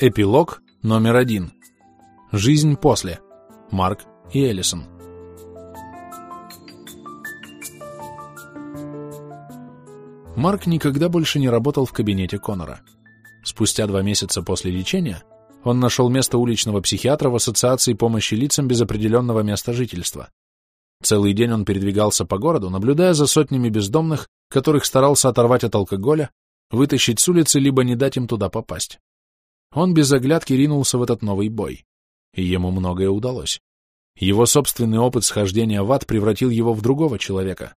Эпилог номер один. Жизнь после. Марк и Эллисон. Марк никогда больше не работал в кабинете Конора. Спустя два месяца после лечения он нашел место уличного психиатра в Ассоциации помощи лицам без определенного места жительства. Целый день он передвигался по городу, наблюдая за сотнями бездомных, которых старался оторвать от алкоголя, вытащить с улицы, либо не дать им туда попасть. Он без оглядки ринулся в этот новый бой. И ему многое удалось. Его собственный опыт схождения в ад превратил его в другого человека.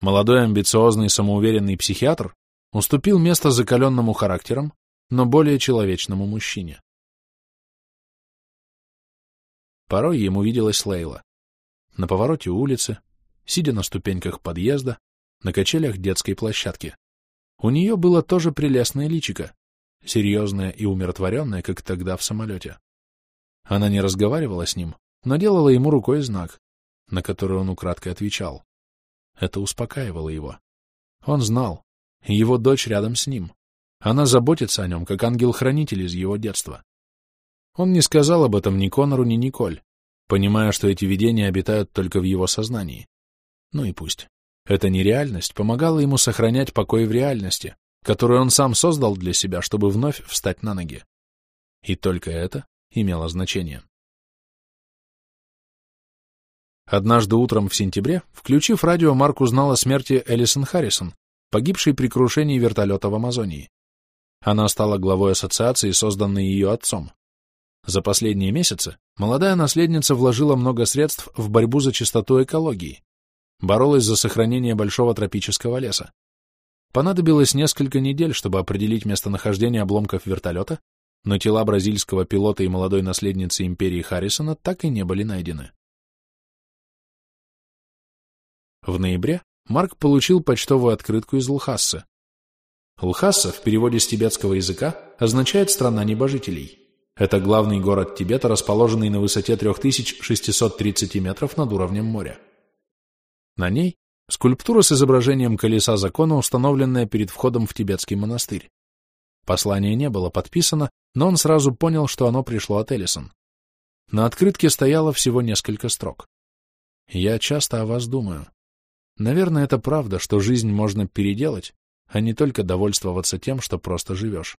Молодой, амбициозный, самоуверенный психиатр уступил место закаленному характером, но более человечному мужчине. Порой ему виделась Лейла. На повороте улицы, сидя на ступеньках подъезда, на качелях детской площадки. У нее было тоже прелестное личико, серьезное и умиротворенное, как тогда в самолете. Она не разговаривала с ним, но делала ему рукой знак, на который он украдкой отвечал. Это успокаивало его. Он знал, его дочь рядом с ним. Она заботится о нем, как ангел-хранитель из его детства. Он не сказал об этом ни Конору, ни Николь, понимая, что эти видения обитают только в его сознании. Ну и пусть. Эта нереальность помогала ему сохранять покой в реальности, которую он сам создал для себя, чтобы вновь встать на ноги. И только это имело значение. Однажды утром в сентябре, включив радио, Марк узнал о смерти Элисон Харрисон, погибшей при крушении вертолета в Амазонии. Она стала главой ассоциации, созданной ее отцом. За последние месяцы молодая наследница вложила много средств в борьбу за чистоту экологии, боролась за сохранение большого тропического леса, Понадобилось несколько недель, чтобы определить местонахождение обломков вертолета, но тела бразильского пилота и молодой наследницы империи Харрисона так и не были найдены. В ноябре Марк получил почтовую открытку из Лхассы. Лхасса в переводе с тибетского языка означает «страна небожителей». Это главный город Тибета, расположенный на высоте 3630 метров над уровнем моря. На ней Скульптура с изображением колеса закона, установленная перед входом в тибетский монастырь. Послание не было подписано, но он сразу понял, что оно пришло от Эллисон. На открытке стояло всего несколько строк. «Я часто о вас думаю. Наверное, это правда, что жизнь можно переделать, а не только довольствоваться тем, что просто живешь.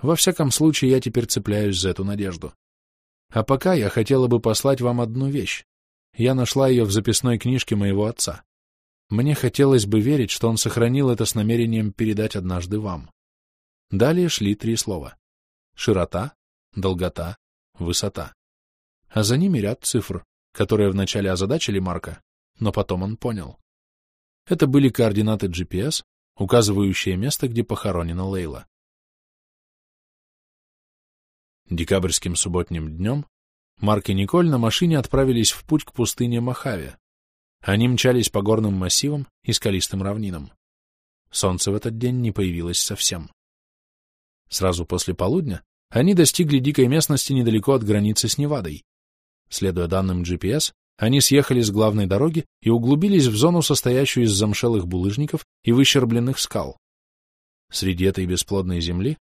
Во всяком случае, я теперь цепляюсь за эту надежду. А пока я хотела бы послать вам одну вещь. Я нашла ее в записной книжке моего отца. Мне хотелось бы верить, что он сохранил это с намерением передать однажды вам. Далее шли три слова. Широта, долгота, высота. А за ними ряд цифр, которые вначале озадачили Марка, но потом он понял. Это были координаты GPS, указывающие место, где похоронена Лейла. Декабрьским субботним днем Марк и Николь на машине отправились в путь к пустыне Мохаве, они мчались по горным массивам и скалистым равнинам. Солнце в этот день не появилось совсем. Сразу после полудня они достигли дикой местности недалеко от границы с Невадой. Следуя данным GPS, они съехали с главной дороги и углубились в зону, состоящую из замшелых булыжников и выщербленных скал. Среди этой бесплодной земли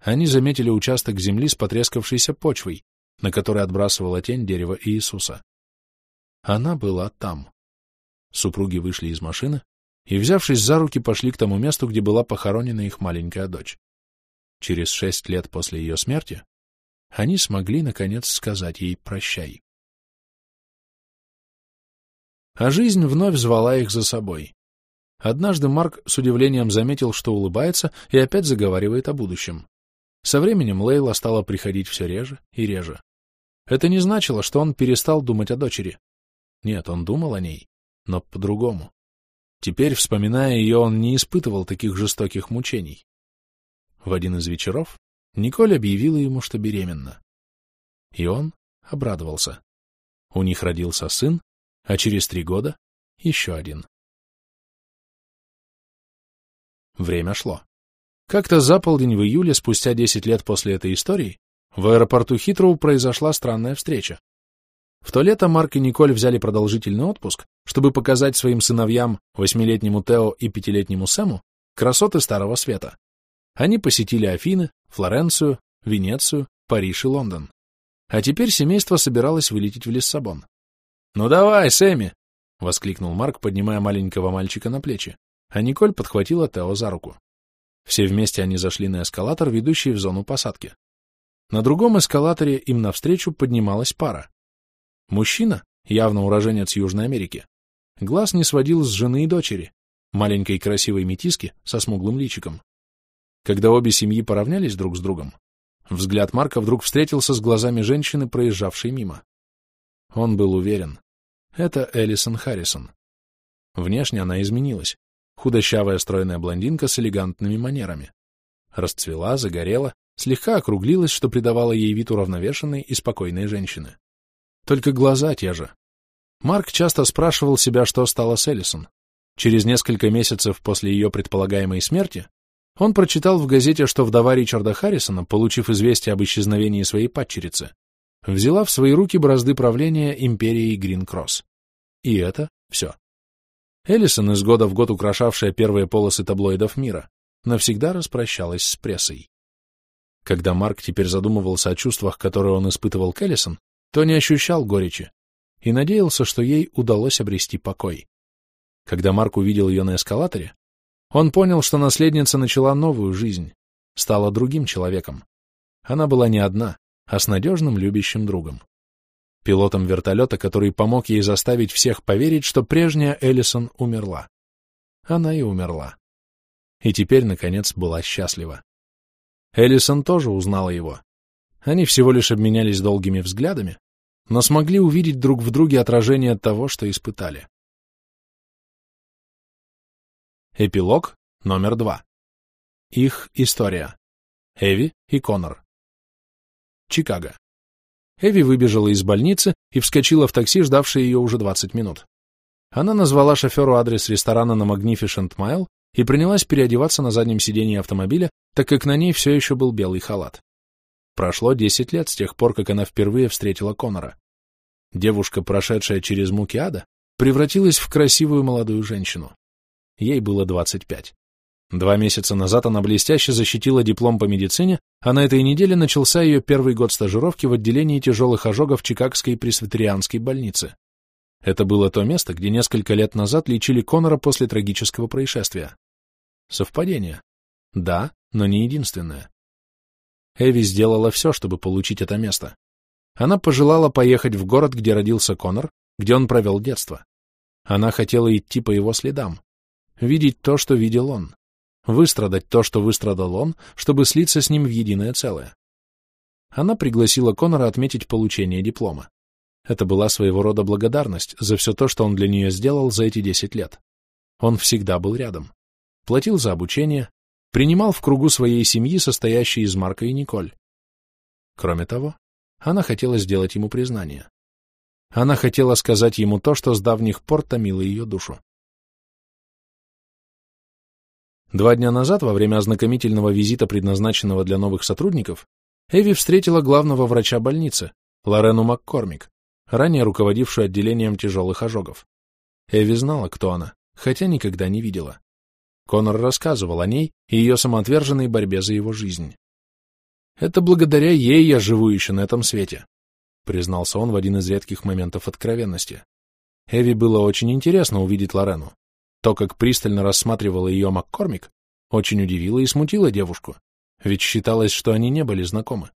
они заметили участок земли с потрескавшейся почвой, на которой отбрасывала тень дерева Иисуса. Она была там. Супруги вышли из машины и, взявшись за руки, пошли к тому месту, где была похоронена их маленькая дочь. Через шесть лет после ее смерти они смогли, наконец, сказать ей «прощай». А жизнь вновь звала их за собой. Однажды Марк с удивлением заметил, что улыбается и опять заговаривает о будущем. Со временем Лейла стала приходить все реже и реже. Это не значило, что он перестал думать о дочери. Нет, он думал о ней, но по-другому. Теперь, вспоминая ее, он не испытывал таких жестоких мучений. В один из вечеров Николь объявила ему, что беременна. И он обрадовался. У них родился сын, а через три года еще один. Время шло. Как-то за полдень в июле, спустя десять лет после этой истории, в аэропорту Хитроу произошла странная встреча. В то лето Марк и Николь взяли продолжительный отпуск, чтобы показать своим сыновьям, восьмилетнему Тео и пятилетнему Сэму, красоты Старого Света. Они посетили Афины, Флоренцию, Венецию, Париж и Лондон. А теперь семейство собиралось вылететь в Лиссабон. «Ну давай, Сэмми!» — воскликнул Марк, поднимая маленького мальчика на плечи, а Николь подхватила Тео за руку. Все вместе они зашли на эскалатор, ведущий в зону посадки. На другом эскалаторе им навстречу поднималась пара. Мужчина, явно уроженец Южной Америки, глаз не сводил с жены и дочери, маленькой красивой метиски со смуглым личиком. Когда обе семьи поравнялись друг с другом, взгляд Марка вдруг встретился с глазами женщины, проезжавшей мимо. Он был уверен. Это Элисон Харрисон. Внешне она изменилась. Худощавая стройная блондинка с элегантными манерами. Расцвела, загорела, слегка округлилась, что придавало ей вид уравновешенной и спокойной женщины. Только глаза те же. Марк часто спрашивал себя, что стало с Элисон. Через несколько месяцев после ее предполагаемой смерти он прочитал в газете, что вдова Ричарда Харрисона, получив известие об исчезновении своей падчерицы, взяла в свои руки бразды правления империей Грин-Кросс. И это все. Эллисон, из года в год украшавшая первые полосы таблоидов мира, навсегда распрощалась с прессой. Когда Марк теперь задумывался о чувствах, которые он испытывал к Эллисон, то не ощущал горечи и надеялся, что ей удалось обрести покой. Когда Марк увидел ее на эскалаторе, он понял, что наследница начала новую жизнь, стала другим человеком. Она была не одна, а с надежным любящим другом. Пилотом вертолета, который помог ей заставить всех поверить, что прежняя Эллисон умерла. Она и умерла. И теперь, наконец, была счастлива. Эллисон тоже узнала его. Они всего лишь обменялись долгими взглядами, но смогли увидеть друг в друге отражение того, что испытали. Эпилог номер два. Их история. Эви и Конор. Чикаго. Эви выбежала из больницы и вскочила в такси, ждавшее ее уже 20 минут. Она назвала шоферу адрес ресторана на Magnificent Mile и принялась переодеваться на заднем сидении автомобиля, так как на ней все еще был белый халат. Прошло 10 лет с тех пор, как она впервые встретила Конора. Девушка, прошедшая через муки ада, превратилась в красивую молодую женщину. Ей было 25. Два месяца назад она блестяще защитила диплом по медицине, а на этой неделе начался ее первый год стажировки в отделении тяжелых ожогов Чикагской пресвитерианской больницы. Это было то место, где несколько лет назад лечили Конора после трагического происшествия. Совпадение? Да, но не единственное. Эви сделала все, чтобы получить это место. Она пожелала поехать в город, где родился Конор, где он провел детство. Она хотела идти по его следам, видеть то, что видел он, выстрадать то, что выстрадал он, чтобы слиться с ним в единое целое. Она пригласила Конора отметить получение диплома. Это была своего рода благодарность за все то, что он для нее сделал за эти десять лет. Он всегда был рядом. Платил за обучение, принимал в кругу своей семьи, состоящей из Марка и Николь. Кроме того, она хотела сделать ему признание. Она хотела сказать ему то, что с давних пор томило ее душу. Два дня назад, во время ознакомительного визита, предназначенного для новых сотрудников, Эви встретила главного врача больницы, Лорену Маккормик, ранее руководившую отделением тяжелых ожогов. Эви знала, кто она, хотя никогда не видела. Конор рассказывал о ней и ее самоотверженной борьбе за его жизнь. «Это благодаря ей я живу еще на этом свете», — признался он в один из редких моментов откровенности. Эви было очень интересно увидеть Лорену. То, как пристально рассматривала ее Маккормик, очень удивило и смутило девушку, ведь считалось, что они не были знакомы.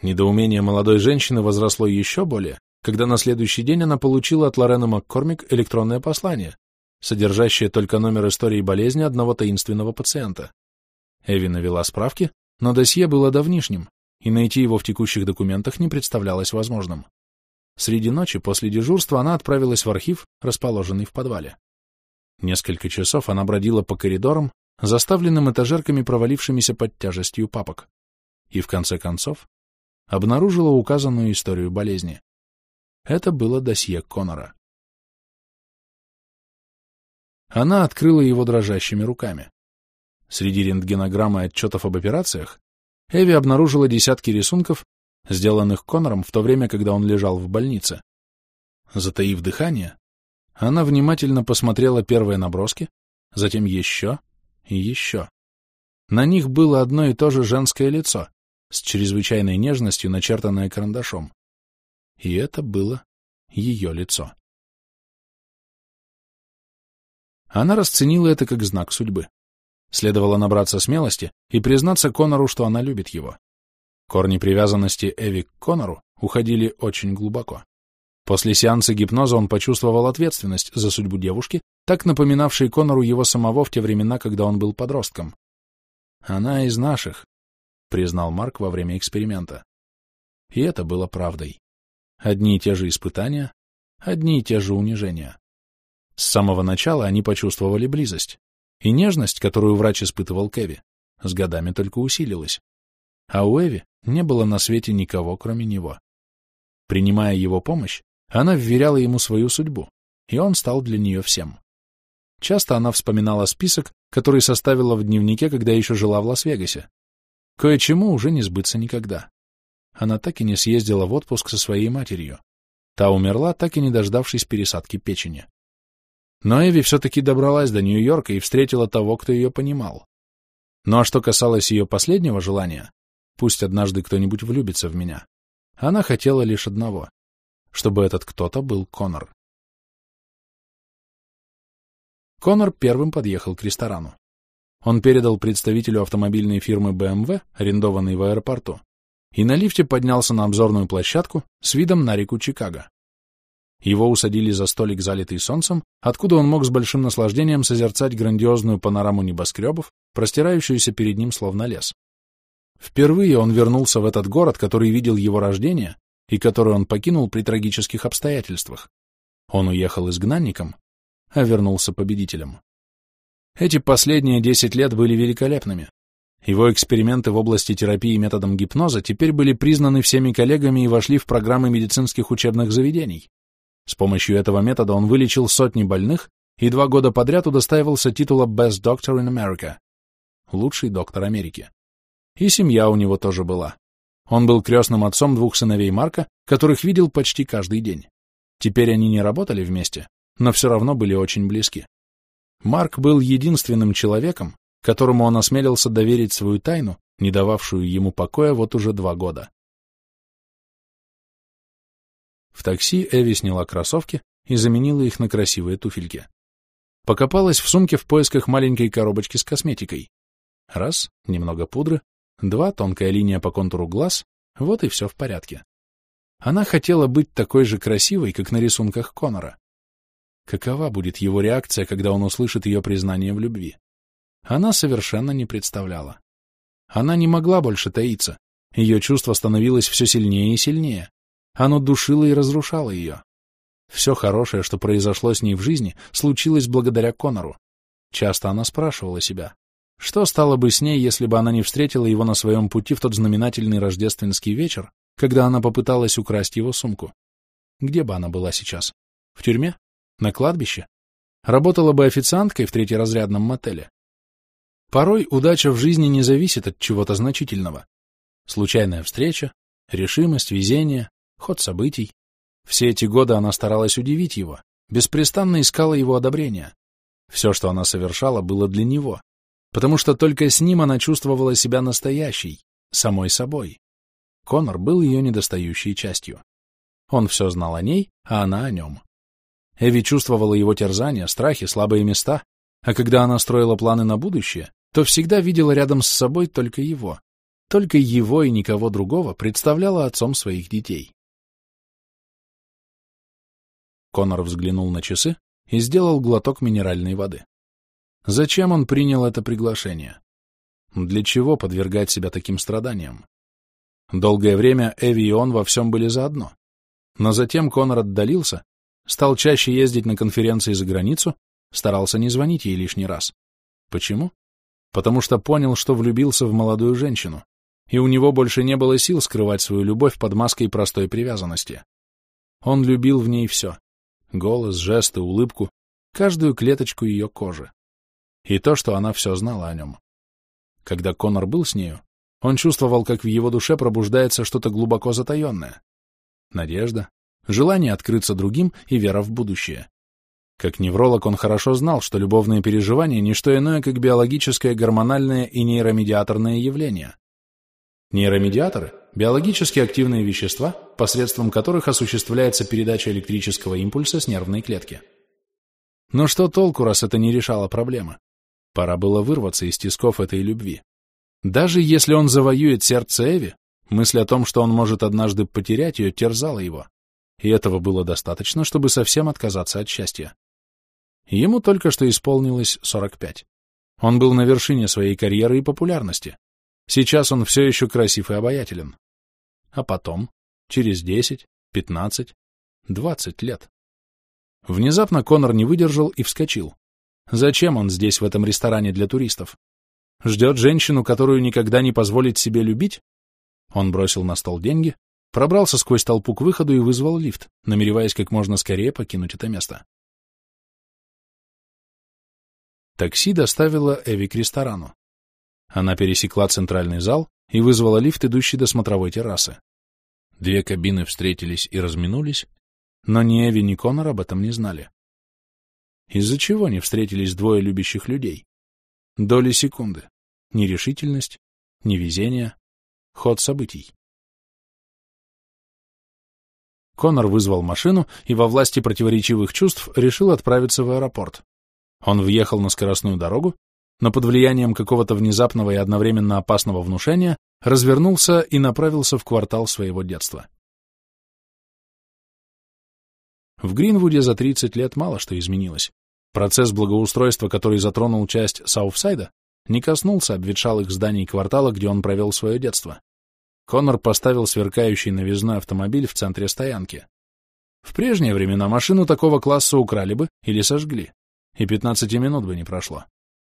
Недоумение молодой женщины возросло еще более, когда на следующий день она получила от Лорены Маккормик электронное послание, содержащее только номер истории болезни одного таинственного пациента. Эви навела справки, но досье было давнишним, и найти его в текущих документах не представлялось возможным. Среди ночи после дежурства она отправилась в архив, расположенный в подвале. Несколько часов она бродила по коридорам, заставленным этажерками, провалившимися под тяжестью папок, и в конце концов обнаружила указанную историю болезни. Это было досье Конора. Она открыла его дрожащими руками. Среди рентгенограммы и отчетов об операциях Эви обнаружила десятки рисунков, сделанных Конором в то время, когда он лежал в больнице. Затаив дыхание, она внимательно посмотрела первые наброски, затем еще и еще. На них было одно и то же женское лицо, с чрезвычайной нежностью, начертанное карандашом. И это было ее лицо. Она расценила это как знак судьбы. Следовало набраться смелости и признаться Конору, что она любит его. Корни привязанности Эви к Конору уходили очень глубоко. После сеанса гипноза он почувствовал ответственность за судьбу девушки, так напоминавшей Конору его самого в те времена, когда он был подростком. «Она из наших», — признал Марк во время эксперимента. И это было правдой. Одни и те же испытания, одни и те же унижения. С самого начала они почувствовали близость, и нежность, которую врач испытывал к Эви, с годами только усилилась. А у Эви не было на свете никого, кроме него. Принимая его помощь, она вверяла ему свою судьбу, и он стал для нее всем. Часто она вспоминала список, который составила в дневнике, когда еще жила в Лас-Вегасе. Кое-чему уже не сбыться никогда. Она так и не съездила в отпуск со своей матерью. Та умерла, так и не дождавшись пересадки печени. Но Эви все-таки добралась до Нью-Йорка и встретила того, кто ее понимал. Ну а что касалось ее последнего желания, пусть однажды кто-нибудь влюбится в меня, она хотела лишь одного — чтобы этот кто-то был Конор. Конор первым подъехал к ресторану. Он передал представителю автомобильной фирмы BMW, арендованной в аэропорту, и на лифте поднялся на обзорную площадку с видом на реку Чикаго. Его усадили за столик, залитый солнцем, откуда он мог с большим наслаждением созерцать грандиозную панораму небоскребов, простирающуюся перед ним словно лес. Впервые он вернулся в этот город, который видел его рождение и который он покинул при трагических обстоятельствах. Он уехал изгнанником, а вернулся победителем. Эти последние десять лет были великолепными. Его эксперименты в области терапии методом гипноза теперь были признаны всеми коллегами и вошли в программы медицинских учебных заведений. С помощью этого метода он вылечил сотни больных и два года подряд удостаивался титула Best Doctor in America — лучший доктор Америки. И семья у него тоже была. Он был крестным отцом двух сыновей Марка, которых видел почти каждый день. Теперь они не работали вместе, но все равно были очень близки. Марк был единственным человеком, которому он осмелился доверить свою тайну, не дававшую ему покоя вот уже два года. Такси Эви сняла кроссовки и заменила их на красивые туфельки. Покопалась в сумке в поисках маленькой коробочки с косметикой. Раз — немного пудры, два — тонкая линия по контуру глаз, вот и все в порядке. Она хотела быть такой же красивой, как на рисунках Конора. Какова будет его реакция, когда он услышит ее признание в любви? Она совершенно не представляла. Она не могла больше таиться. Ее чувство становилось все сильнее и сильнее. Оно душило и разрушало ее. Все хорошее, что произошло с ней в жизни, случилось благодаря Конору. Часто она спрашивала себя, что стало бы с ней, если бы она не встретила его на своем пути в тот знаменательный рождественский вечер, когда она попыталась украсть его сумку? Где бы она была сейчас? В тюрьме? На кладбище? Работала бы официанткой в третьеразрядном мотеле? Порой удача в жизни не зависит от чего-то значительного. Случайная встреча, решимость, везение, ход событий. Все эти годы она старалась удивить его, беспрестанно искала его одобрения. Все, что она совершала, было для него, потому что только с ним она чувствовала себя настоящей, самой собой. Конор был ее недостающей частью. Он все знал о ней, а она о нем. Эви чувствовала его терзания, страхи, слабые места, а когда она строила планы на будущее, то всегда видела рядом с собой только его. Только его и никого другого представляла отцом своих детей. Конор взглянул на часы и сделал глоток минеральной воды. Зачем он принял это приглашение? Для чего подвергать себя таким страданиям? Долгое время Эви и он во всем были заодно. Но затем Конор отдалился, стал чаще ездить на конференции за границу, старался не звонить ей лишний раз. Почему? Потому что понял, что влюбился в молодую женщину, и у него больше не было сил скрывать свою любовь под маской простой привязанности. Он любил в ней все голос, жесты, улыбку, каждую клеточку ее кожи. И то, что она все знала о нем. Когда Конор был с нею, он чувствовал, как в его душе пробуждается что-то глубоко затаенное. Надежда, желание открыться другим и вера в будущее. Как невролог он хорошо знал, что любовные переживания — не что иное, как биологическое, гормональное и нейромедиаторное явление. Нейромедиаторы – биологически активные вещества, посредством которых осуществляется передача электрического импульса с нервной клетки. Но что толку, раз это не решало проблемы? Пора было вырваться из тисков этой любви. Даже если он завоюет сердце Эви, мысль о том, что он может однажды потерять ее, терзала его. И этого было достаточно, чтобы совсем отказаться от счастья. Ему только что исполнилось 45. Он был на вершине своей карьеры и популярности. Сейчас он все еще красив и обаятелен. А потом, через 10, 15, 20 лет. Внезапно Конор не выдержал и вскочил. Зачем он здесь, в этом ресторане для туристов? Ждет женщину, которую никогда не позволит себе любить? Он бросил на стол деньги, пробрался сквозь толпу к выходу и вызвал лифт, намереваясь как можно скорее покинуть это место. Такси доставило Эви к ресторану. Она пересекла центральный зал и вызвала лифт, идущий до смотровой террасы. Две кабины встретились и разминулись, но ни Эви, ни Конор об этом не знали. Из-за чего не встретились двое любящих людей? Доли секунды. Нерешительность, невезение, ход событий. Конор вызвал машину и во власти противоречивых чувств решил отправиться в аэропорт. Он въехал на скоростную дорогу, но под влиянием какого-то внезапного и одновременно опасного внушения развернулся и направился в квартал своего детства. В Гринвуде за 30 лет мало что изменилось. Процесс благоустройства, который затронул часть Саутсайда, не коснулся обветшалых зданий квартала, где он провел свое детство. Коннор поставил сверкающий новизной автомобиль в центре стоянки. В прежние времена машину такого класса украли бы или сожгли, и 15 минут бы не прошло.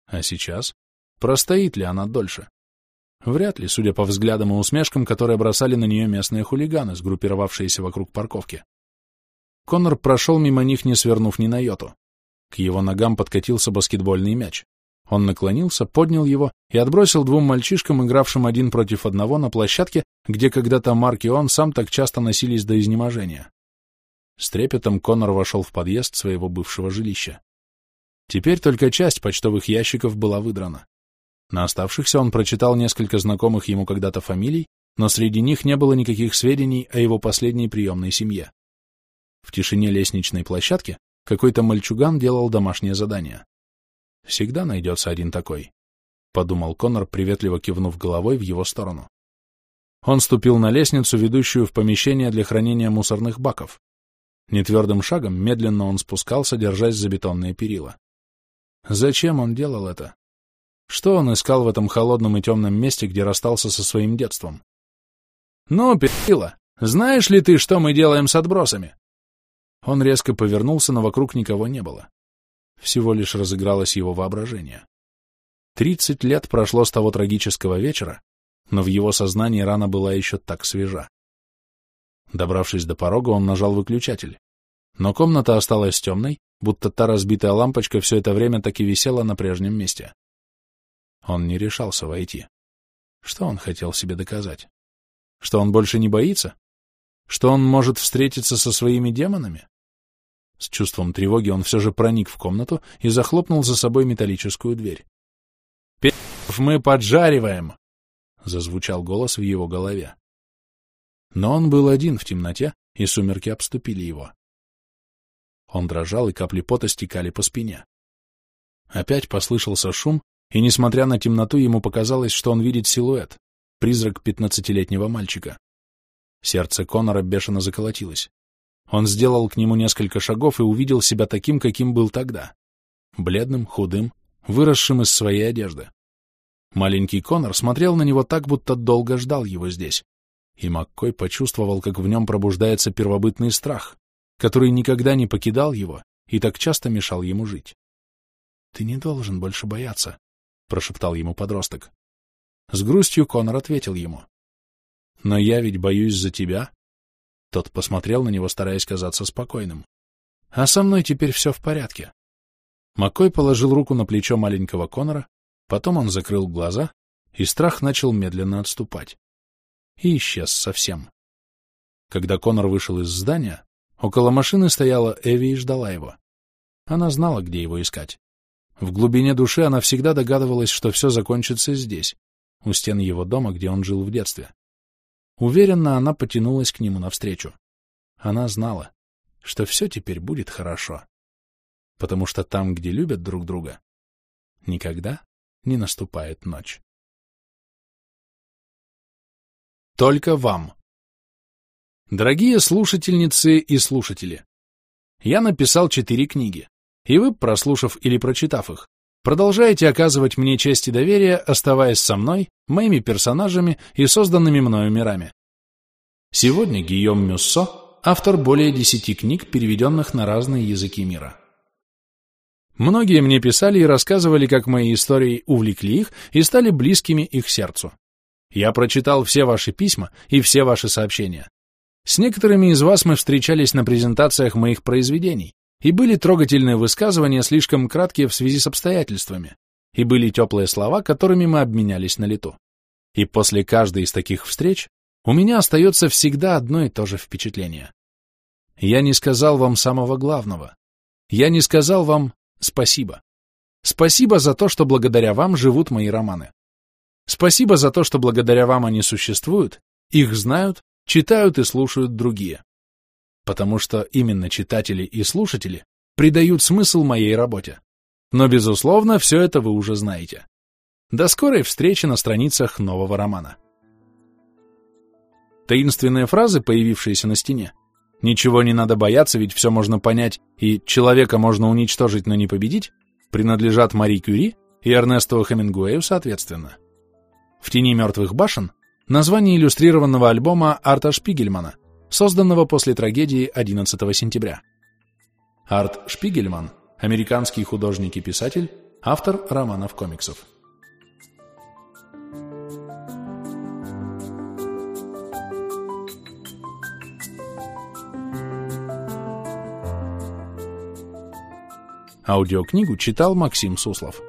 А сейчас? Простоит ли она дольше? Вряд ли, судя по взглядам и усмешкам, которые бросали на нее местные хулиганы, сгруппировавшиеся вокруг парковки. Коннор прошел мимо них, не свернув ни на йоту. К его ногам подкатился баскетбольный мяч. Он наклонился, поднял его и отбросил двум мальчишкам, игравшим один против одного на площадке, где когда-то Марк и он сам так часто носились до изнеможения. С трепетом Коннор вошел в подъезд своего бывшего жилища. Теперь только часть почтовых ящиков была выдрана. На оставшихся он прочитал несколько знакомых ему когда-то фамилий, но среди них не было никаких сведений о его последней приемной семье. В тишине лестничной площадки какой-то мальчуган делал домашнее задание. «Всегда найдется один такой», — подумал Конор, приветливо кивнув головой в его сторону. Он ступил на лестницу, ведущую в помещение для хранения мусорных баков. Нетвердым шагом медленно он спускался, держась за бетонные перила. Зачем он делал это? Что он искал в этом холодном и темном месте, где расстался со своим детством? «Ну, перила, знаешь ли ты, что мы делаем с отбросами?» Он резко повернулся, но вокруг никого не было. Всего лишь разыгралось его воображение. Тридцать лет прошло с того трагического вечера, но в его сознании рана была еще так свежа. Добравшись до порога, он нажал выключатель. Но комната осталась темной, будто та разбитая лампочка все это время так и висела на прежнем месте. Он не решался войти. Что он хотел себе доказать? Что он больше не боится? Что он может встретиться со своими демонами? С чувством тревоги он все же проник в комнату и захлопнул за собой металлическую дверь. «Пи***в мы поджариваем!» — зазвучал голос в его голове. Но он был один в темноте, и сумерки обступили его. Он дрожал, и капли пота стекали по спине. Опять послышался шум, и, несмотря на темноту, ему показалось, что он видит силуэт, призрак пятнадцатилетнего мальчика. Сердце Конора бешено заколотилось. Он сделал к нему несколько шагов и увидел себя таким, каким был тогда. Бледным, худым, выросшим из своей одежды. Маленький Конор смотрел на него так, будто долго ждал его здесь. И Маккой почувствовал, как в нем пробуждается первобытный страх, который никогда не покидал его и так часто мешал ему жить. «Ты не должен больше бояться», — прошептал ему подросток. С грустью Конор ответил ему. «Но я ведь боюсь за тебя, тот посмотрел на него, стараясь казаться спокойным. «А со мной теперь все в порядке». Маккой положил руку на плечо маленького Конора, потом он закрыл глаза, и страх начал медленно отступать. И исчез совсем. Когда Конор вышел из здания, около машины стояла Эви и ждала его. Она знала, где его искать. В глубине души она всегда догадывалась, что все закончится здесь, у стен его дома, где он жил в детстве. Уверенно она потянулась к нему навстречу. Она знала, что все теперь будет хорошо. Потому что там, где любят друг друга, никогда не наступает ночь. Только вам. Дорогие слушательницы и слушатели, я написал четыре книги, и вы, прослушав или прочитав их, продолжаете оказывать мне честь и доверие, оставаясь со мной, моими персонажами и созданными мною мирами. Сегодня Гийом Мюссо – автор более десяти книг, переведенных на разные языки мира. Многие мне писали и рассказывали, как мои истории увлекли их и стали близкими их сердцу. Я прочитал все ваши письма и все ваши сообщения. С некоторыми из вас мы встречались на презентациях моих произведений, и были трогательные высказывания, слишком краткие в связи с обстоятельствами, и были теплые слова, которыми мы обменялись на лету. И после каждой из таких встреч у меня остается всегда одно и то же впечатление. Я не сказал вам самого главного. Я не сказал вам Спасибо. Спасибо за то, что благодаря вам живут мои романы. Спасибо за то, что благодаря вам они существуют, их знают, читают и слушают другие. Потому что именно читатели и слушатели придают смысл моей работе. Но, безусловно, все это вы уже знаете. До скорой встречи на страницах нового романа. Таинственные фразы, появившиеся на стене, Ничего не надо бояться, ведь все можно понять, и человека можно уничтожить, но не победить, принадлежат Мари Кюри и Эрнесту Хемингуэю соответственно. «В тени мертвых башен» — название иллюстрированного альбома Арта Шпигельмана, созданного после трагедии 11 сентября. Арт Шпигельман — американский художник и писатель, автор романов-комиксов. Аудиокнигу читал Максим Суслов.